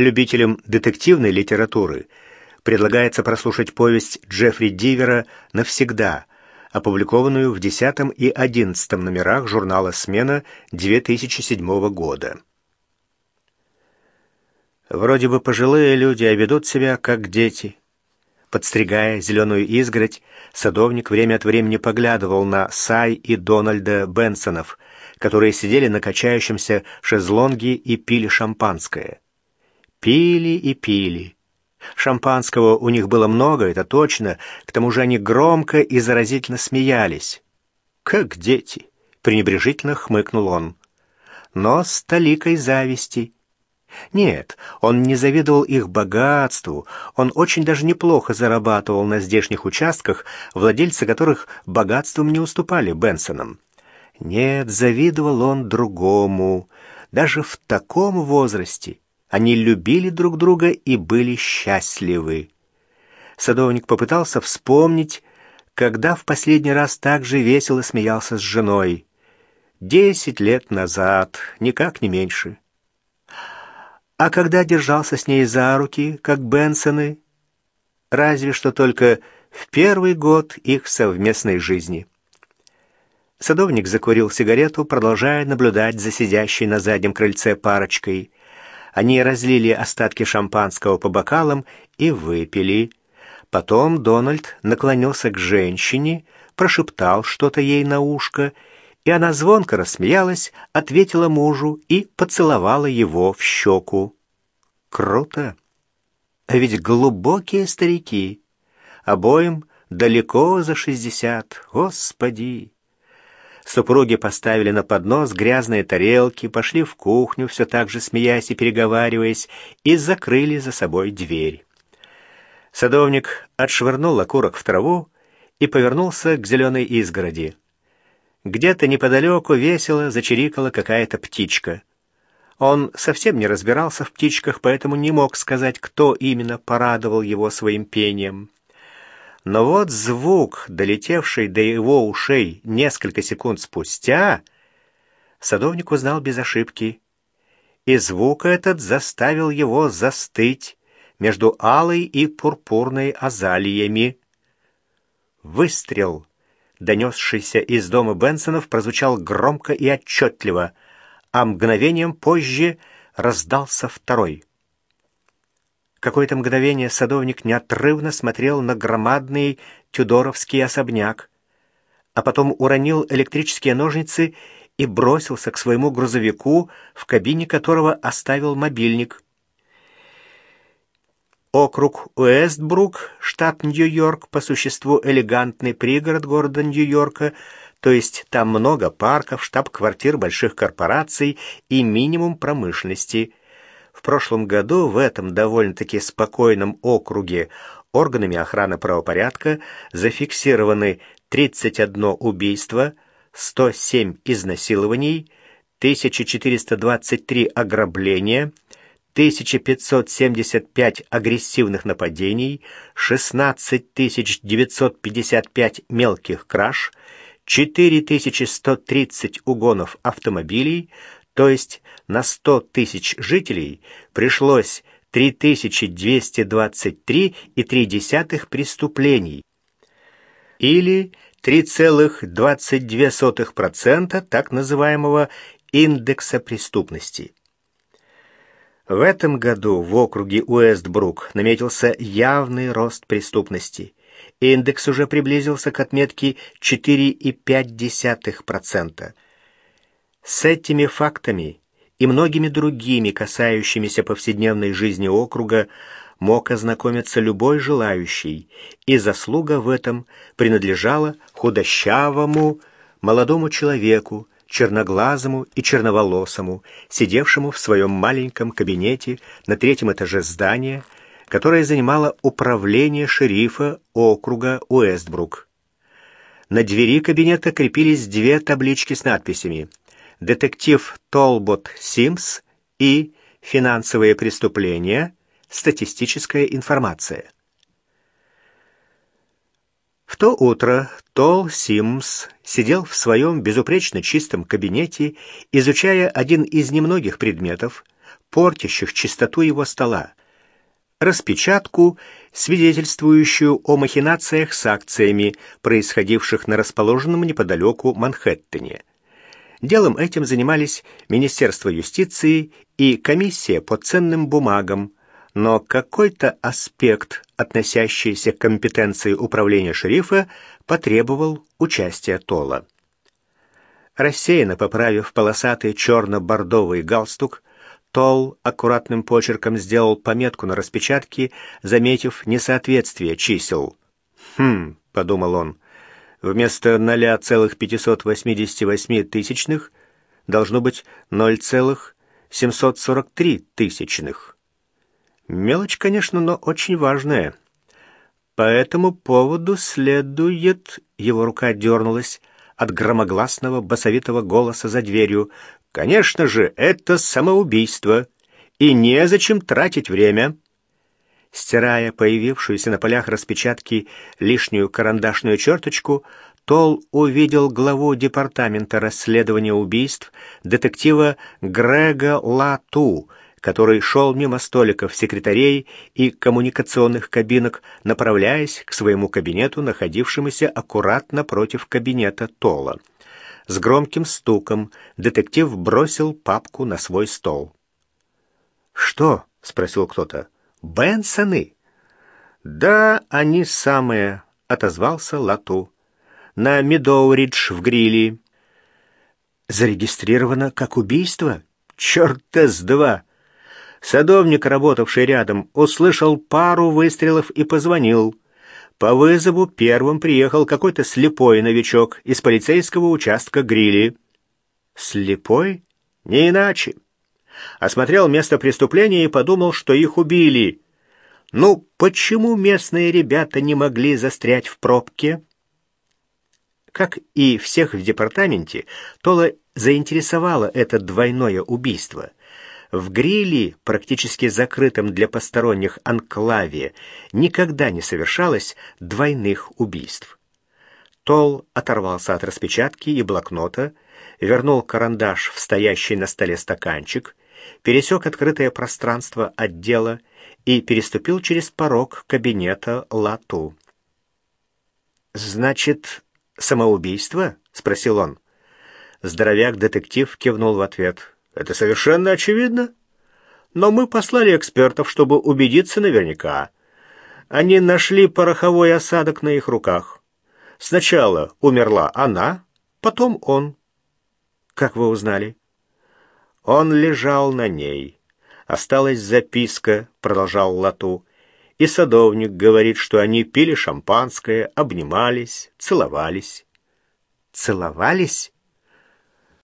Любителям детективной литературы предлагается прослушать повесть Джеффри Дивера «Навсегда», опубликованную в 10 и 11 номерах журнала «Смена» 2007 года. Вроде бы пожилые люди, а ведут себя как дети. Подстригая зеленую изгородь, садовник время от времени поглядывал на Сай и Дональда Бенсонов, которые сидели на качающемся шезлонге и пили шампанское. Пили и пили. Шампанского у них было много, это точно, к тому же они громко и заразительно смеялись. «Как дети!» — пренебрежительно хмыкнул он. Но с толикой зависти — нет, он не завидовал их богатству, он очень даже неплохо зарабатывал на здешних участках, владельцы которых богатством не уступали Бенсонам. Нет, завидовал он другому. Даже в таком возрасте они любили друг друга и были счастливы. Садовник попытался вспомнить, когда в последний раз так же весело смеялся с женой. Десять лет назад, никак не меньше. А когда держался с ней за руки, как Бенсоны, разве что только в первый год их совместной жизни. Садовник закурил сигарету, продолжая наблюдать за сидящей на заднем крыльце парочкой. Они разлили остатки шампанского по бокалам и выпили. Потом Дональд наклонился к женщине, прошептал что-то ей на ушко — и она звонко рассмеялась, ответила мужу и поцеловала его в щеку. Круто! А ведь глубокие старики, обоим далеко за шестьдесят, господи! Супруги поставили на поднос грязные тарелки, пошли в кухню, все так же смеясь и переговариваясь, и закрыли за собой дверь. Садовник отшвырнул окурок в траву и повернулся к зеленой изгороди. Где-то неподалеку весело зачирикала какая-то птичка. Он совсем не разбирался в птичках, поэтому не мог сказать, кто именно порадовал его своим пением. Но вот звук, долетевший до его ушей несколько секунд спустя, садовник узнал без ошибки. И звук этот заставил его застыть между алой и пурпурной азалиями. Выстрел — донесшийся из дома Бенсонов, прозвучал громко и отчетливо, а мгновением позже раздался второй. Какое-то мгновение садовник неотрывно смотрел на громадный тюдоровский особняк, а потом уронил электрические ножницы и бросился к своему грузовику, в кабине которого оставил мобильник — Округ Уэстбрук, штат Нью-Йорк, по существу элегантный пригород города Нью-Йорка, то есть там много парков, штаб-квартир больших корпораций и минимум промышленности. В прошлом году в этом довольно-таки спокойном округе органами охраны правопорядка зафиксированы 31 убийство, 107 изнасилований, 1423 ограбления – 1575 агрессивных нападений, 16955 мелких краж, 4130 угонов автомобилей, то есть на 100 тысяч жителей пришлось 3223,3 преступлений, или 3,22% так называемого индекса преступности. В этом году в округе Уэстбрук наметился явный рост преступности. Индекс уже приблизился к отметке 4,5%. С этими фактами и многими другими, касающимися повседневной жизни округа, мог ознакомиться любой желающий, и заслуга в этом принадлежала худощавому молодому человеку, черноглазому и черноволосому, сидевшему в своем маленьком кабинете на третьем этаже здания, которое занимало управление шерифа округа Уэстбрук. На двери кабинета крепились две таблички с надписями «Детектив Толбот Симс» и «Финансовые преступления. Статистическая информация». В то утро Тол Симс сидел в своем безупречно чистом кабинете, изучая один из немногих предметов, портящих чистоту его стола. Распечатку, свидетельствующую о махинациях с акциями, происходивших на расположенном неподалеку Манхэттене. Делом этим занимались Министерство юстиции и комиссия по ценным бумагам, но какой-то аспект, относящийся к компетенции управления шерифа, потребовал участия Тола. Рассеянно поправив полосатый черно-бордовый галстук, Тол аккуратным почерком сделал пометку на распечатке, заметив несоответствие чисел. «Хм», — подумал он, — «вместо 0,588 тысячных должно быть 0,743 тысячных». Мелочь, конечно, но очень важная. По этому поводу следует... Его рука дернулась от громогласного басовитого голоса за дверью. «Конечно же, это самоубийство, и незачем тратить время». Стирая появившуюся на полях распечатки лишнюю карандашную черточку, Тол увидел главу департамента расследования убийств детектива Грега Лату, который шел мимо столиков секретарей и коммуникационных кабинок, направляясь к своему кабинету, находившемуся аккуратно против кабинета Тола. С громким стуком детектив бросил папку на свой стол. «Что?» — спросил кто-то. «Бенсоны?» «Да, они самые», — отозвался Лату. «На Медоуридж в гриле». «Зарегистрировано как убийство?» «Черта с два!» Садовник, работавший рядом, услышал пару выстрелов и позвонил. По вызову первым приехал какой-то слепой новичок из полицейского участка Грили. Слепой? Не иначе. Осмотрел место преступления и подумал, что их убили. Ну, почему местные ребята не могли застрять в пробке? Как и всех в департаменте, Тола заинтересовало это двойное убийство — в Гриле, практически закрытом для посторонних анклаве, никогда не совершалось двойных убийств. Тол оторвался от распечатки и блокнота, вернул карандаш в стоящий на столе стаканчик, пересек открытое пространство отдела и переступил через порог кабинета Лату. «Значит, самоубийство?» — спросил он. Здоровяк-детектив кивнул в ответ. Это совершенно очевидно. Но мы послали экспертов, чтобы убедиться наверняка. Они нашли пороховой осадок на их руках. Сначала умерла она, потом он. Как вы узнали? Он лежал на ней. Осталась записка, продолжал Лату. И садовник говорит, что они пили шампанское, обнимались, целовались. Целовались?